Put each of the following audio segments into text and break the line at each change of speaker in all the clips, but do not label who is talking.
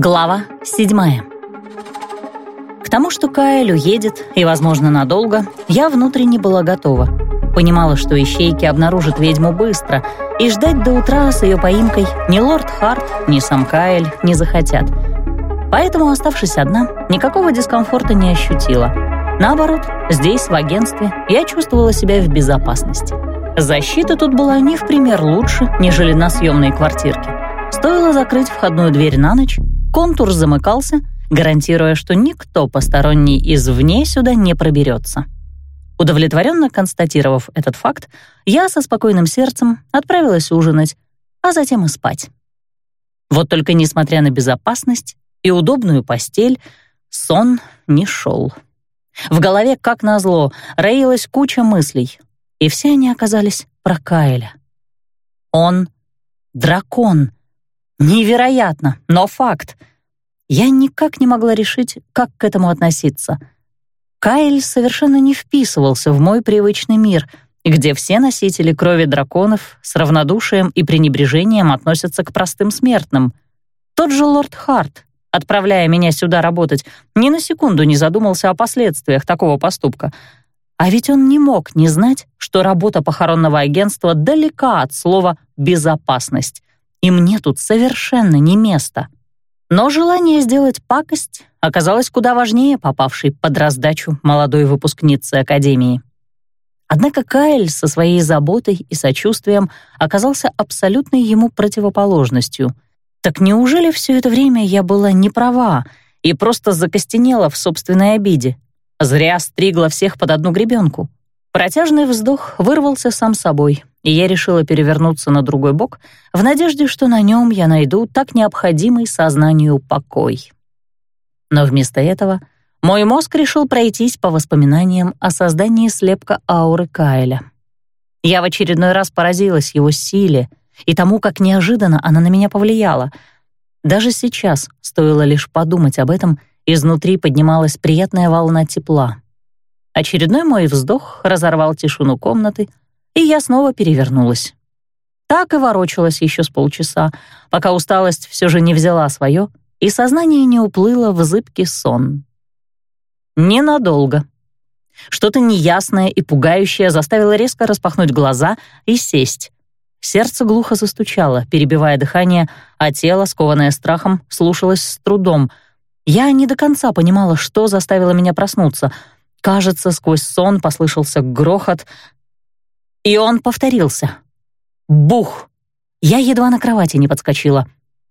Глава седьмая. К тому, что Каэль уедет, и, возможно, надолго, я внутренне была готова. Понимала, что ищейки обнаружат ведьму быстро, и ждать до утра с ее поимкой ни лорд Харт, ни сам Каэль не захотят. Поэтому, оставшись одна, никакого дискомфорта не ощутила. Наоборот, здесь, в агентстве, я чувствовала себя в безопасности. Защита тут была не в пример лучше, нежели на съемной квартирке. Стоило закрыть входную дверь на ночь, контур замыкался, гарантируя, что никто посторонний извне сюда не проберется. Удовлетворенно констатировав этот факт, я со спокойным сердцем отправилась ужинать, а затем и спать. Вот только несмотря на безопасность и удобную постель, сон не шел. В голове, как назло, роилась куча мыслей, и все они оказались про Каэля. Он — дракон. Невероятно, но факт. Я никак не могла решить, как к этому относиться. Каэль совершенно не вписывался в мой привычный мир, где все носители крови драконов с равнодушием и пренебрежением относятся к простым смертным. Тот же лорд Харт, отправляя меня сюда работать, ни на секунду не задумался о последствиях такого поступка. А ведь он не мог не знать, что работа похоронного агентства далека от слова «безопасность», и мне тут совершенно не место. Но желание сделать пакость оказалось куда важнее попавшей под раздачу молодой выпускницы Академии. Однако Кайл со своей заботой и сочувствием оказался абсолютной ему противоположностью. Так неужели все это время я была не права и просто закостенела в собственной обиде? Зря стригла всех под одну гребенку. Протяжный вздох вырвался сам собой, и я решила перевернуться на другой бок в надежде, что на нем я найду так необходимый сознанию покой. Но вместо этого мой мозг решил пройтись по воспоминаниям о создании слепка ауры Кайля. Я в очередной раз поразилась его силе и тому, как неожиданно она на меня повлияла. Даже сейчас, стоило лишь подумать об этом, изнутри поднималась приятная волна тепла. Очередной мой вздох разорвал тишину комнаты, и я снова перевернулась. Так и ворочалась еще с полчаса, пока усталость все же не взяла свое, и сознание не уплыло в зыбкий сон. Ненадолго. Что-то неясное и пугающее заставило резко распахнуть глаза и сесть. Сердце глухо застучало, перебивая дыхание, а тело, скованное страхом, слушалось с трудом. Я не до конца понимала, что заставило меня проснуться. Кажется, сквозь сон послышался грохот, и он повторился. Бух! Я едва на кровати не подскочила.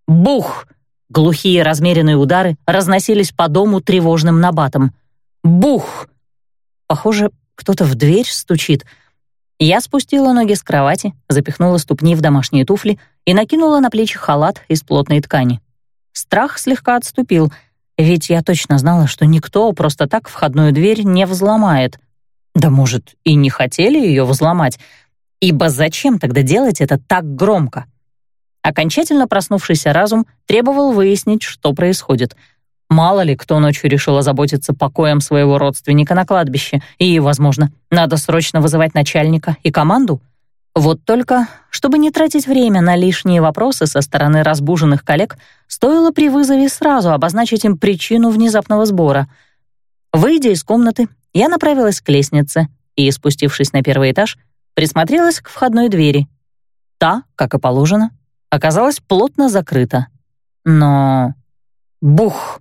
Бух! Глухие размеренные удары разносились по дому тревожным набатом. Бух! Похоже, кто-то в дверь стучит. Я спустила ноги с кровати, запихнула ступни в домашние туфли и накинула на плечи халат из плотной ткани. Страх слегка отступил, ведь я точно знала, что никто просто так входную дверь не взломает. Да, может, и не хотели ее взломать, ибо зачем тогда делать это так громко? Окончательно проснувшийся разум требовал выяснить, что происходит. Мало ли, кто ночью решил озаботиться покоем своего родственника на кладбище, и, возможно, надо срочно вызывать начальника и команду. Вот только, чтобы не тратить время на лишние вопросы со стороны разбуженных коллег, стоило при вызове сразу обозначить им причину внезапного сбора. Выйдя из комнаты, я направилась к лестнице и, спустившись на первый этаж, присмотрелась к входной двери. Та, как и положено, оказалась плотно закрыта. Но... Бух!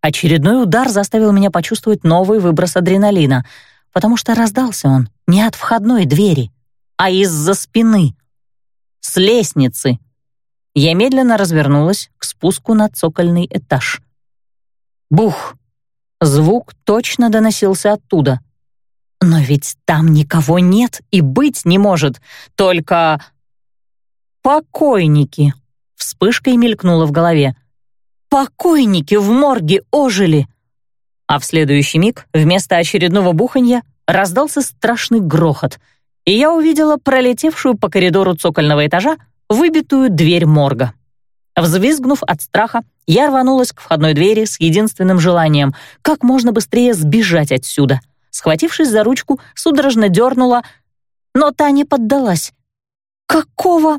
Очередной удар заставил меня почувствовать новый выброс адреналина, потому что раздался он не от входной двери, а из-за спины. С лестницы. Я медленно развернулась к спуску на цокольный этаж. Бух! Звук точно доносился оттуда. Но ведь там никого нет и быть не может, только... «Покойники!» — вспышкой мелькнуло в голове. «Покойники в морге ожили!» А в следующий миг вместо очередного буханья раздался страшный грохот, и я увидела пролетевшую по коридору цокольного этажа выбитую дверь морга. Взвизгнув от страха, я рванулась к входной двери с единственным желанием — как можно быстрее сбежать отсюда. Схватившись за ручку, судорожно дернула, но та не поддалась. «Какого?»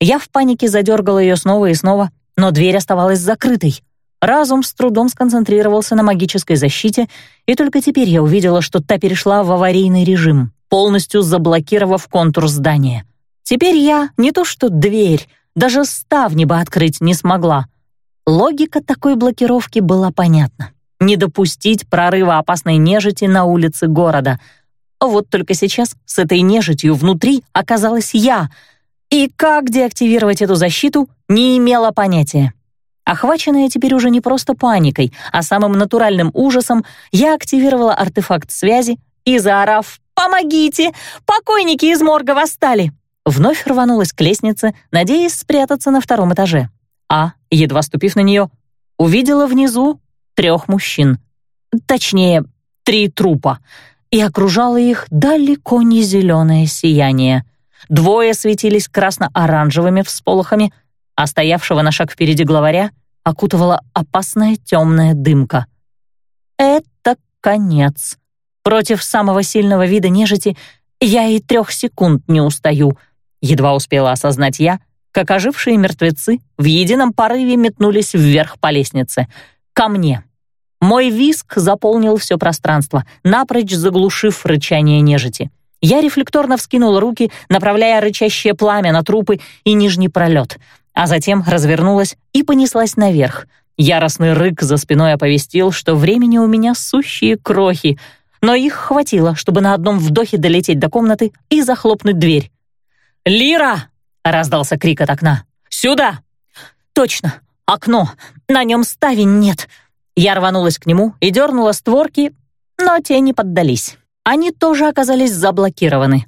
Я в панике задергала ее снова и снова, но дверь оставалась закрытой. Разум с трудом сконцентрировался на магической защите, и только теперь я увидела, что та перешла в аварийный режим, полностью заблокировав контур здания. Теперь я не то что дверь, даже ставни бы открыть не смогла. Логика такой блокировки была понятна. Не допустить прорыва опасной нежити на улице города. Вот только сейчас с этой нежитью внутри оказалась я, и как деактивировать эту защиту, не имела понятия. Охваченная теперь уже не просто паникой, а самым натуральным ужасом, я активировала артефакт связи и, заорав «Помогите! Покойники из морга восстали!» Вновь рванулась к лестнице, надеясь спрятаться на втором этаже. А, едва ступив на нее, увидела внизу трех мужчин. Точнее, три трупа. И окружало их далеко не зеленое сияние. Двое светились красно-оранжевыми всполохами, а стоявшего на шаг впереди главаря окутывала опасная темная дымка. Это конец. Против самого сильного вида нежити я и трех секунд не устаю. Едва успела осознать я, как ожившие мертвецы в едином порыве метнулись вверх по лестнице. Ко мне. Мой виск заполнил все пространство, напрочь заглушив рычание нежити. Я рефлекторно вскинул руки, направляя рычащее пламя на трупы и нижний пролет, а затем развернулась и понеслась наверх. Яростный рык за спиной оповестил, что времени у меня сущие крохи, но их хватило, чтобы на одном вдохе долететь до комнаты и захлопнуть дверь. «Лира!» — раздался крик от окна. «Сюда!» «Точно! Окно! На нем ставень нет!» Я рванулась к нему и дернула створки, но те не поддались. Они тоже оказались заблокированы.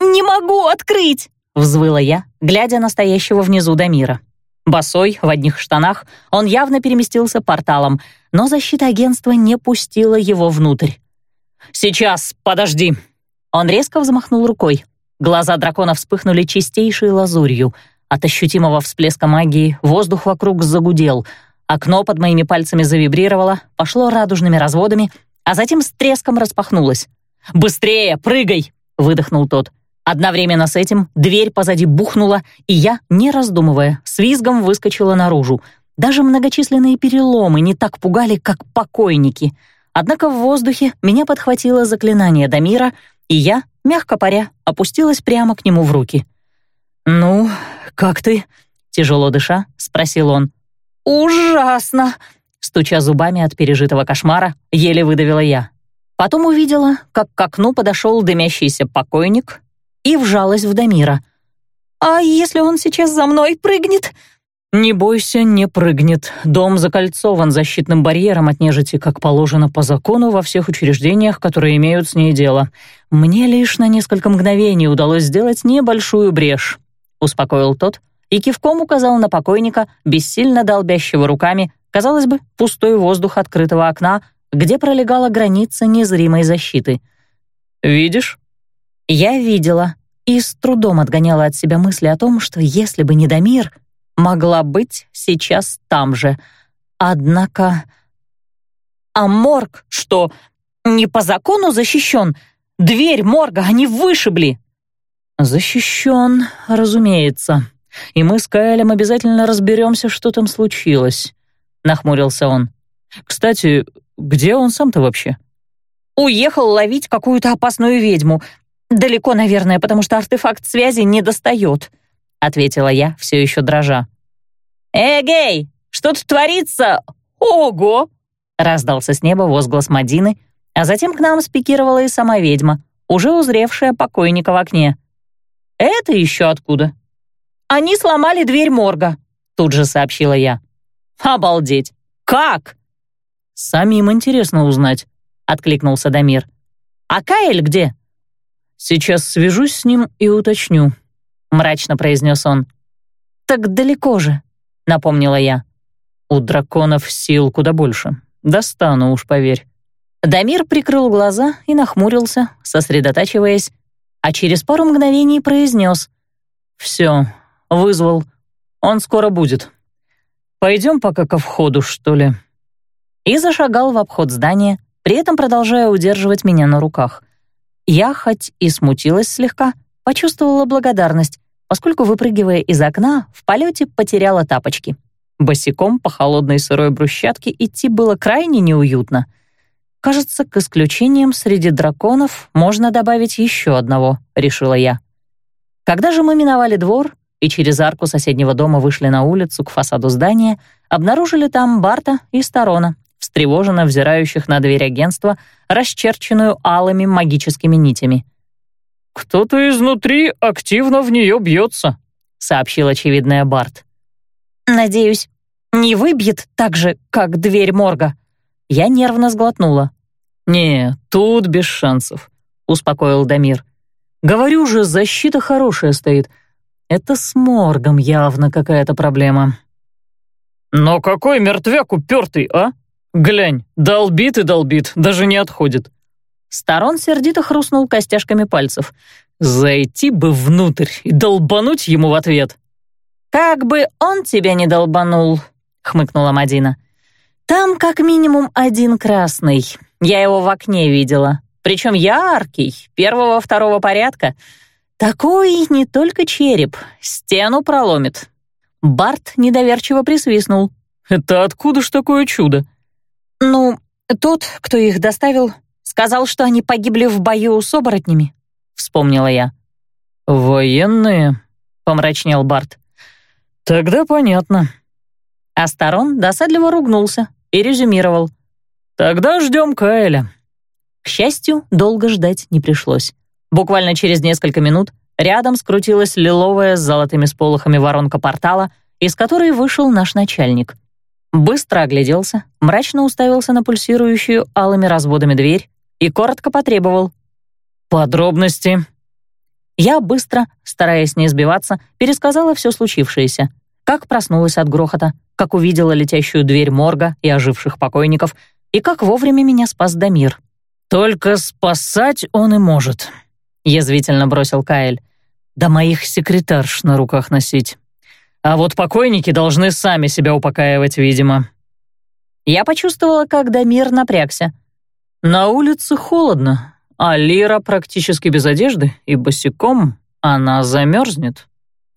«Не могу открыть!» — взвыла я, глядя на стоящего внизу Дамира. Босой, в одних штанах, он явно переместился порталом, но защита агентства не пустила его внутрь. «Сейчас, подожди!» Он резко взмахнул рукой. Глаза дракона вспыхнули чистейшей лазурью. От ощутимого всплеска магии воздух вокруг загудел. Окно под моими пальцами завибрировало, пошло радужными разводами, а затем с треском распахнулось. «Быстрее, прыгай!» — выдохнул тот. Одновременно с этим дверь позади бухнула, и я, не раздумывая, с визгом выскочила наружу. Даже многочисленные переломы не так пугали, как покойники. Однако в воздухе меня подхватило заклинание Дамира, и я, мягко паря, опустилась прямо к нему в руки. «Ну, как ты?» — тяжело дыша, спросил он. «Ужасно!» — стуча зубами от пережитого кошмара, еле выдавила я. Потом увидела, как к окну подошел дымящийся покойник и вжалась в Дамира. «А если он сейчас за мной прыгнет?» «Не бойся, не прыгнет. Дом закольцован защитным барьером от нежити, как положено по закону во всех учреждениях, которые имеют с ней дело. Мне лишь на несколько мгновений удалось сделать небольшую брешь», — успокоил тот и кивком указал на покойника, бессильно долбящего руками, казалось бы, пустой воздух открытого окна, где пролегала граница незримой защиты. «Видишь?» Я видела и с трудом отгоняла от себя мысли о том, что если бы не Дамир — могла быть сейчас там же. Однако... А морг что, не по закону защищен? Дверь морга они вышибли. Защищен, разумеется. И мы с Каэлем обязательно разберемся, что там случилось. Нахмурился он. Кстати, где он сам-то вообще? Уехал ловить какую-то опасную ведьму. Далеко, наверное, потому что артефакт связи не достает. — ответила я, все еще дрожа. «Эгей, что тут творится? Ого!» — раздался с неба возглас Мадины, а затем к нам спикировала и сама ведьма, уже узревшая покойника в окне. «Это еще откуда?» «Они сломали дверь морга», — тут же сообщила я. «Обалдеть! Как?» «Самим интересно узнать», — откликнулся Дамир. «А Каэль где?» «Сейчас свяжусь с ним и уточню», — мрачно произнес он. «Так далеко же», — напомнила я. «У драконов сил куда больше. Достану уж, поверь». Дамир прикрыл глаза и нахмурился, сосредотачиваясь, а через пару мгновений произнес. «Все, вызвал. Он скоро будет. Пойдем пока ко входу, что ли?» И зашагал в обход здания, при этом продолжая удерживать меня на руках. Я, хоть и смутилась слегка, — Почувствовала благодарность, поскольку, выпрыгивая из окна, в полете потеряла тапочки. Босиком по холодной сырой брусчатке идти было крайне неуютно. Кажется, к исключениям среди драконов можно добавить еще одного, решила я. Когда же мы миновали двор и через арку соседнего дома вышли на улицу к фасаду здания, обнаружили там Барта и Сторона, встревоженно взирающих на дверь агентства, расчерченную алыми магическими нитями.
«Кто-то изнутри активно в нее бьется», — сообщил очевидная Барт.
«Надеюсь, не выбьет так же, как дверь морга?» Я нервно сглотнула.
«Не, тут без шансов», — успокоил Дамир. «Говорю же, защита хорошая стоит. Это с моргом явно какая-то проблема». «Но какой мертвяк упертый, а? Глянь, долбит и долбит, даже не отходит».
Сторон сердито хрустнул костяшками пальцев.
«Зайти бы внутрь и долбануть ему в ответ».
«Как бы он тебя не долбанул», — хмыкнула Мадина. «Там как минимум один красный. Я его в окне видела. Причем яркий, первого-второго порядка. Такой не только череп, стену проломит». Барт недоверчиво присвистнул.
«Это откуда ж такое чудо?»
«Ну, тот, кто их доставил, сказал, что они погибли в бою с оборотнями», — вспомнила я.
«Военные?» — помрачнел Барт. «Тогда понятно».
Асторон досадливо ругнулся и резюмировал.
«Тогда ждем Каэля».
К счастью, долго ждать не пришлось. Буквально через несколько минут рядом скрутилась лиловая с золотыми сполохами воронка портала, из которой вышел наш начальник. Быстро огляделся, мрачно уставился на пульсирующую алыми разводами дверь и коротко потребовал.
«Подробности»,
я быстро, стараясь не сбиваться, пересказала все случившееся. Как проснулась от грохота, как увидела летящую дверь морга и оживших покойников, и как вовремя меня спас Дамир.
«Только спасать он и может», — язвительно бросил Каэль. «Да моих секретарш на руках носить. А вот покойники должны сами себя упокаивать, видимо».
Я почувствовала, как Дамир напрягся.
«На улице холодно, а Лира практически без одежды и босиком она замерзнет.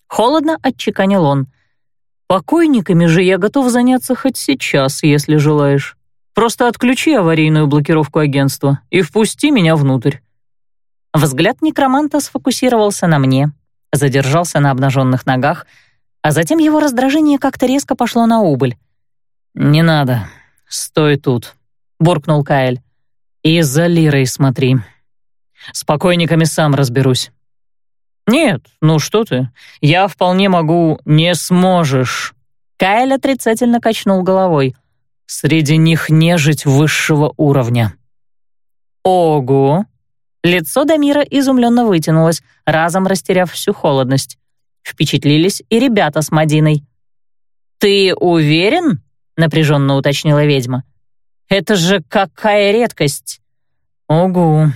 Холодно отчеканил он.
Покойниками же я готов заняться хоть сейчас, если желаешь. Просто отключи аварийную блокировку агентства и впусти меня внутрь.
Взгляд некроманта сфокусировался на мне, задержался на обнаженных ногах, а затем его раздражение как-то резко пошло на убыль.
«Не надо, стой тут», — буркнул Каэль. И за Лирой смотри. С покойниками сам разберусь. Нет, ну что ты, я вполне могу «не сможешь».
Кайл отрицательно качнул головой.
Среди них нежить высшего уровня.
Ого! Лицо Дамира изумленно вытянулось, разом растеряв всю холодность. Впечатлились и ребята с Мадиной. «Ты уверен?» — напряженно уточнила ведьма. Это же какая редкость!»
«Огу!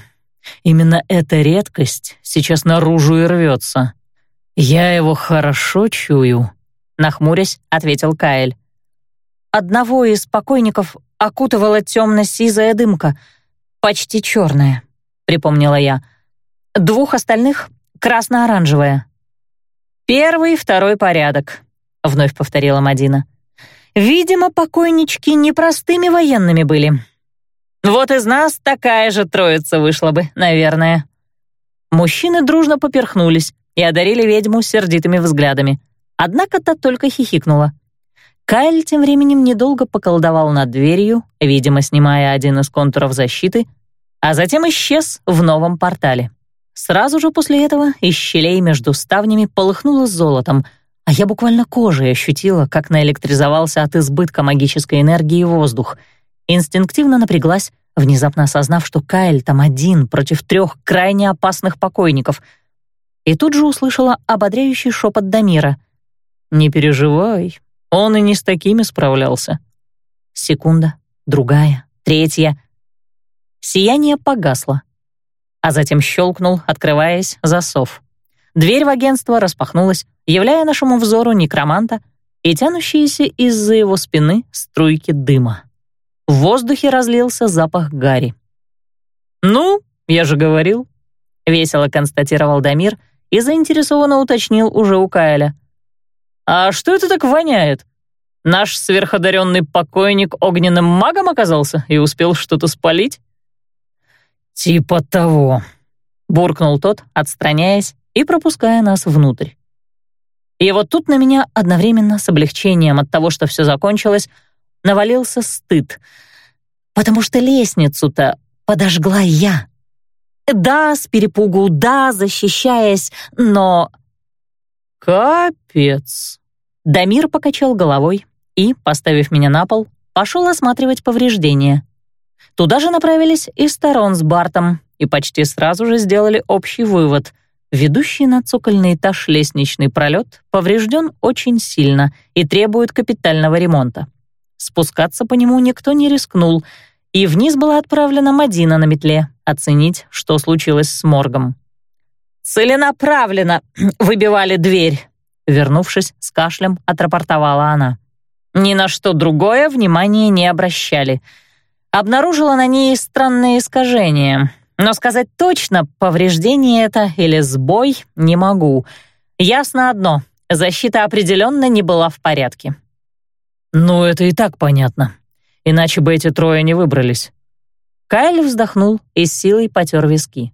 Именно эта редкость сейчас наружу и рвется. Я его хорошо чую», —
нахмурясь, ответил Каэль. «Одного из покойников окутывала темно-сизая дымка, почти черная», — припомнила я. «Двух остальных — красно-оранжевая». «Первый, второй порядок», — вновь повторила Мадина. Видимо, покойнички непростыми военными были. Вот из нас такая же троица вышла бы, наверное. Мужчины дружно поперхнулись и одарили ведьму сердитыми взглядами. Однако та только хихикнула. Кайль тем временем недолго поколдовал над дверью, видимо, снимая один из контуров защиты, а затем исчез в новом портале. Сразу же после этого из щелей между ставнями полыхнуло золотом — а я буквально кожей ощутила, как наэлектризовался от избытка магической энергии воздух. Инстинктивно напряглась, внезапно осознав, что Кайл там один против трех крайне опасных покойников. И тут же услышала ободряющий шепот Дамира. «Не переживай, он и не с такими справлялся». Секунда, другая, третья. Сияние погасло, а затем щелкнул, открываясь, засов. Дверь в агентство распахнулась, являя нашему взору некроманта и тянущиеся из-за его спины струйки дыма. В воздухе разлился запах гари. «Ну, я же говорил», — весело констатировал Дамир и заинтересованно уточнил уже у Каэля. «А что это так воняет?»
Наш сверходаренный покойник огненным магом оказался и успел что-то спалить?» «Типа того», — буркнул тот, отстраняясь и пропуская нас внутрь. И вот тут на меня одновременно с облегчением от того, что все закончилось, навалился стыд, потому что лестницу-то подожгла я. Да, с перепугу, да, защищаясь, но... Капец. Дамир покачал головой и, поставив меня на пол, пошел осматривать повреждения. Туда же направились и сторон с Бартом и почти сразу же сделали общий вывод. Ведущий на цокольный этаж лестничный пролет поврежден очень сильно и требует капитального ремонта. Спускаться по нему никто не рискнул, и вниз была отправлена Мадина на метле оценить, что случилось с моргом. «Целенаправленно выбивали дверь», вернувшись с кашлем, отрапортовала она. Ни на что другое внимания не обращали. Обнаружила на ней странные искажения. Но сказать точно, повреждение это или сбой не могу. Ясно одно — защита определенно не была в порядке. «Ну, это и так понятно. Иначе бы эти трое не выбрались». Кайл вздохнул и с силой потер виски.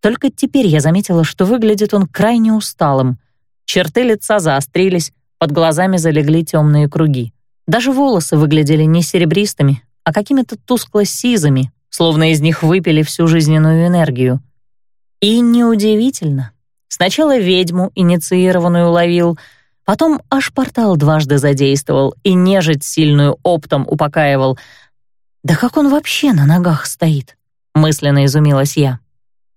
Только теперь я заметила, что выглядит он крайне усталым. Черты лица заострились, под глазами залегли темные круги. Даже волосы выглядели не серебристыми, а какими-то тускло-сизыми, словно из них выпили всю жизненную энергию. И неудивительно. Сначала ведьму инициированную ловил, потом аж портал дважды задействовал и нежить сильную оптом упокаивал. Да как он вообще на ногах стоит? Мысленно изумилась я.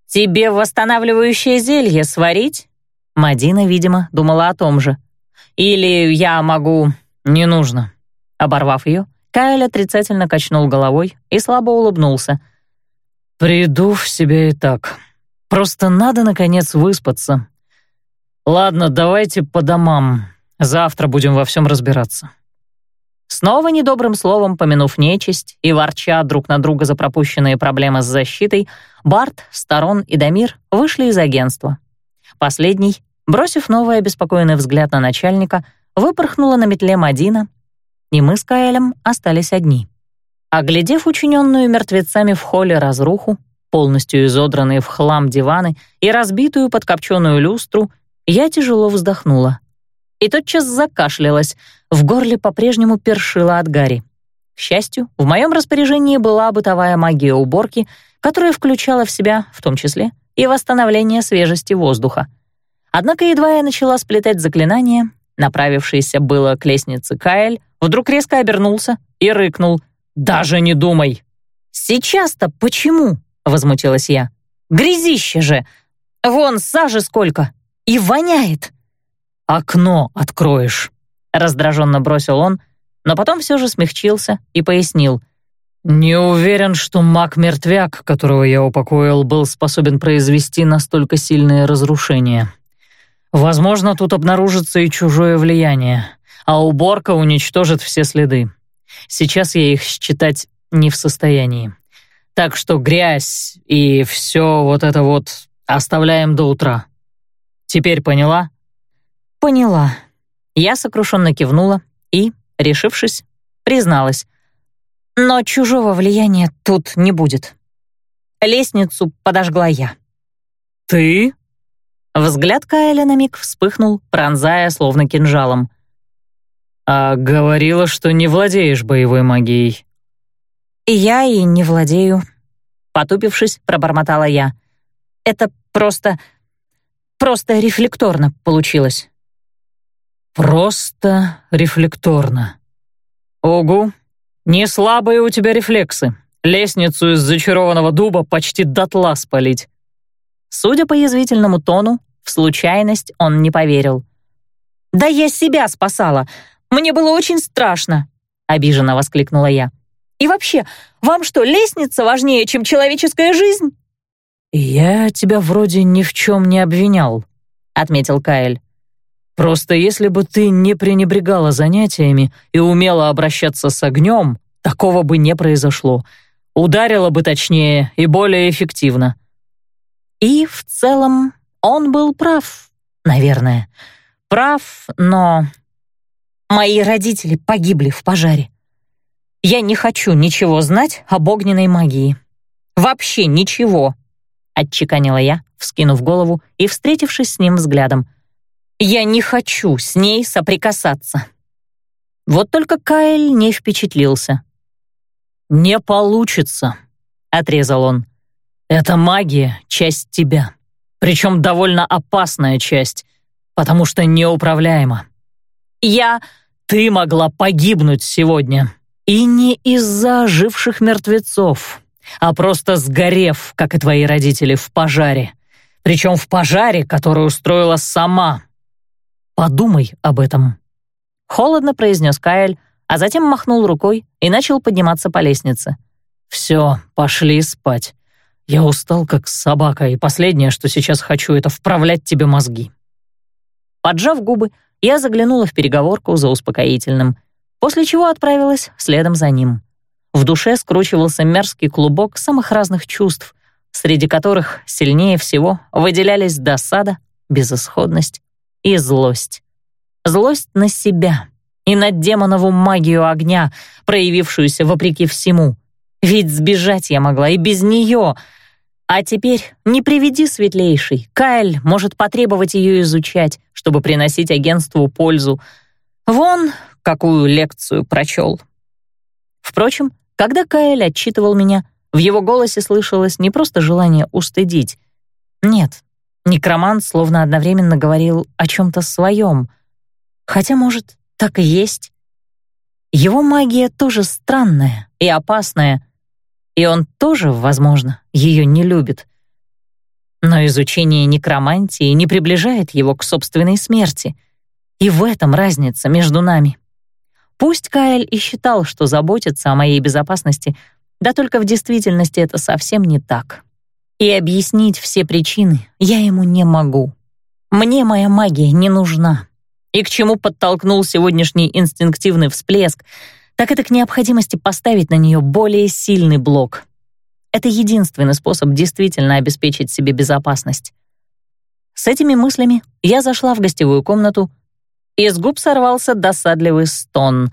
«Тебе восстанавливающее зелье сварить?» Мадина, видимо, думала о том же. Или я могу...» «Не нужно». Оборвав ее, Кайл отрицательно качнул головой и слабо улыбнулся. «Приду в себя и так. Просто надо, наконец, выспаться. Ладно, давайте по домам. Завтра будем во всем разбираться». Снова недобрым словом помянув нечисть и ворча друг на друга за пропущенные проблемы с защитой, Барт, Сторон и Дамир вышли из агентства. Последний Бросив новый обеспокоенный взгляд на начальника, выпорхнула на метле Мадина, и мы с Каэлем остались одни. Оглядев учиненную мертвецами в холле разруху, полностью изодранные в хлам диваны и разбитую подкопченную люстру, я тяжело вздохнула. И тотчас закашлялась, в горле по-прежнему першила от гари. К счастью, в моем распоряжении была бытовая магия уборки, которая включала в себя, в том числе, и восстановление свежести воздуха — Однако едва я начала сплетать заклинание, направившийся было к лестнице Каэль, вдруг резко обернулся и рыкнул. «Даже не думай!» «Сейчас-то почему?» — возмутилась я. «Грязище же! Вон сажи сколько! И воняет!» «Окно откроешь!» — раздраженно бросил он, но потом все же смягчился и пояснил. «Не уверен, что маг-мертвяк, которого я упокоил, был способен произвести настолько сильные разрушения. Возможно, тут обнаружится и чужое влияние, а уборка уничтожит все следы. Сейчас я их считать не в состоянии. Так что грязь и все вот это вот оставляем до утра. Теперь поняла? Поняла. Я сокрушенно кивнула и, решившись, призналась. Но чужого влияния тут не будет. Лестницу подожгла я. «Ты?» Взгляд Кайля на миг вспыхнул, пронзая словно кинжалом. «А говорила, что не владеешь боевой магией». «И я и не владею», — потупившись, пробормотала я. «Это просто... просто рефлекторно получилось». «Просто рефлекторно. Огу, не слабые у тебя рефлексы. Лестницу из зачарованного дуба почти дотла спалить. Судя по язвительному тону, в случайность он не поверил. «Да я себя спасала! Мне было очень страшно!» — обиженно воскликнула я. «И вообще, вам что, лестница важнее, чем человеческая жизнь?» «Я тебя вроде ни в чем не обвинял», — отметил Каэль. «Просто если бы ты не пренебрегала занятиями и умела обращаться с огнем, такого бы не произошло. Ударила бы точнее и более эффективно. И в целом он был прав, наверное. Прав, но...
Мои родители погибли в пожаре. Я не хочу ничего знать об огненной магии. Вообще ничего, отчеканила я, вскинув голову и встретившись с ним взглядом. Я не хочу с ней соприкасаться. Вот только Каэль не впечатлился. «Не получится», — отрезал он. «Это магия — часть тебя, причем довольно опасная часть, потому что неуправляема. Я...» Ты могла погибнуть сегодня. И не из-за оживших мертвецов, а просто сгорев, как и твои родители, в пожаре. Причем в пожаре, который устроила сама. Подумай об этом. Холодно произнес Каэль, а затем махнул рукой и начал подниматься по лестнице. «Все, пошли спать. Я устал, как собака, и последнее, что сейчас хочу, это вправлять тебе мозги». Поджав губы, я заглянула в переговорку за успокоительным, после чего отправилась следом за ним. В душе скручивался мерзкий клубок самых разных чувств, среди которых сильнее всего выделялись досада, безысходность и злость. Злость на себя и на демонову магию огня, проявившуюся вопреки всему. Ведь сбежать я могла и без нее — а теперь не приведи светлейший. Кайл может потребовать ее изучать, чтобы приносить агентству пользу. Вон, какую лекцию прочел. Впрочем, когда Кайл отчитывал меня, в его голосе слышалось не просто желание устыдить. Нет, некромант словно одновременно говорил о чем-то своем. Хотя, может, так и есть. Его магия тоже странная и опасная — и он тоже, возможно, ее не любит. Но изучение некромантии не приближает его к собственной смерти. И в этом разница между нами. Пусть Каэль и считал, что заботится о моей безопасности, да только в действительности это совсем не так. И объяснить все причины я ему не могу. Мне моя магия не нужна. И к чему подтолкнул сегодняшний инстинктивный всплеск — так это к необходимости поставить на нее более сильный блок. Это единственный способ действительно обеспечить себе безопасность. С этими мыслями я зашла в гостевую комнату, и с губ сорвался досадливый стон.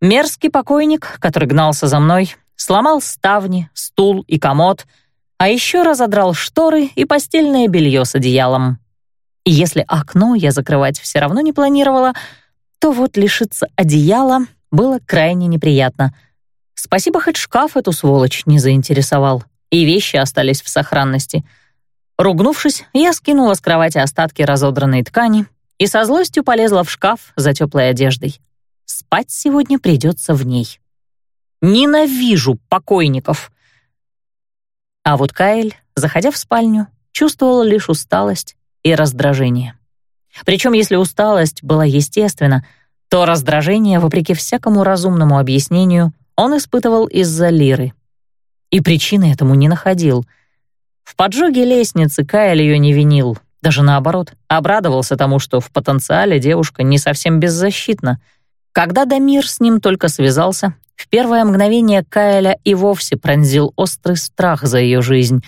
Мерзкий покойник, который гнался за мной, сломал ставни, стул и комод, а еще разодрал шторы и постельное белье с одеялом. И если окно я закрывать все равно не планировала, то вот лишиться одеяла было крайне неприятно. Спасибо, хоть шкаф эту сволочь не заинтересовал, и вещи остались в сохранности. Ругнувшись, я скинула с кровати остатки разодранной ткани и со злостью полезла в шкаф за теплой одеждой. Спать сегодня придется в ней. Ненавижу покойников. А вот Каэль, заходя в спальню, чувствовал лишь усталость и раздражение. Причем, если усталость была естественна, то раздражение, вопреки всякому разумному объяснению, он испытывал из-за Лиры. И причины этому не находил. В поджоге лестницы Кайл ее не винил, даже наоборот, обрадовался тому, что в потенциале девушка не совсем беззащитна. Когда Дамир с ним только связался, в первое мгновение Кайля и вовсе пронзил острый страх за ее жизнь.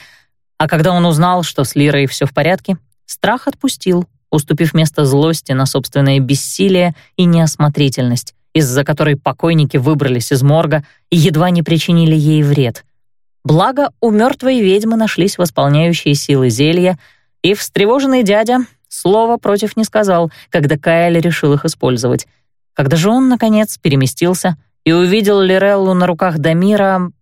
А когда он узнал, что с Лирой все в порядке, страх отпустил, уступив место злости на собственное бессилие и неосмотрительность, из-за которой покойники выбрались из морга и едва не причинили ей вред. Благо, у мертвой ведьмы нашлись восполняющие силы зелья, и встревоженный дядя слова против не сказал, когда Каэль решил их использовать. Когда же он, наконец, переместился и увидел Лиреллу на руках Дамира...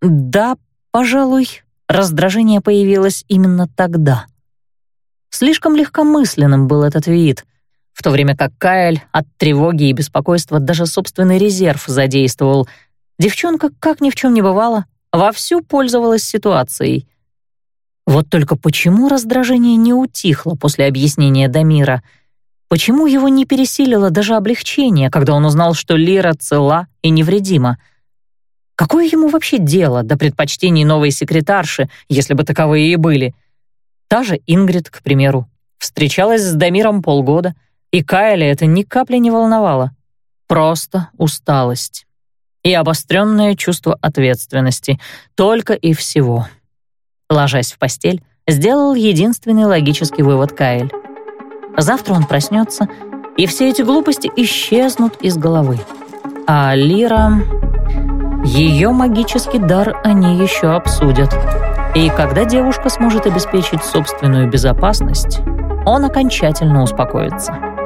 Да, пожалуй, раздражение появилось именно тогда — Слишком легкомысленным был этот вид, в то время как Каэль от тревоги и беспокойства даже собственный резерв задействовал. Девчонка, как ни в чем не бывало, вовсю пользовалась ситуацией. Вот только почему раздражение не утихло после объяснения Дамира? Почему его не пересилило даже облегчение, когда он узнал, что Лира цела и невредима? Какое ему вообще дело до предпочтений новой секретарши, если бы таковые и были — Та же Ингрид, к примеру, встречалась с Дамиром полгода, и Кайля это ни капли не волновало. Просто усталость и обостренное чувство ответственности, только и всего. Ложась в постель, сделал единственный логический вывод Каэль. Завтра он проснется и все эти глупости исчезнут из головы. А Лира... Ее магический дар они еще обсудят. И когда девушка сможет обеспечить собственную безопасность, он окончательно успокоится.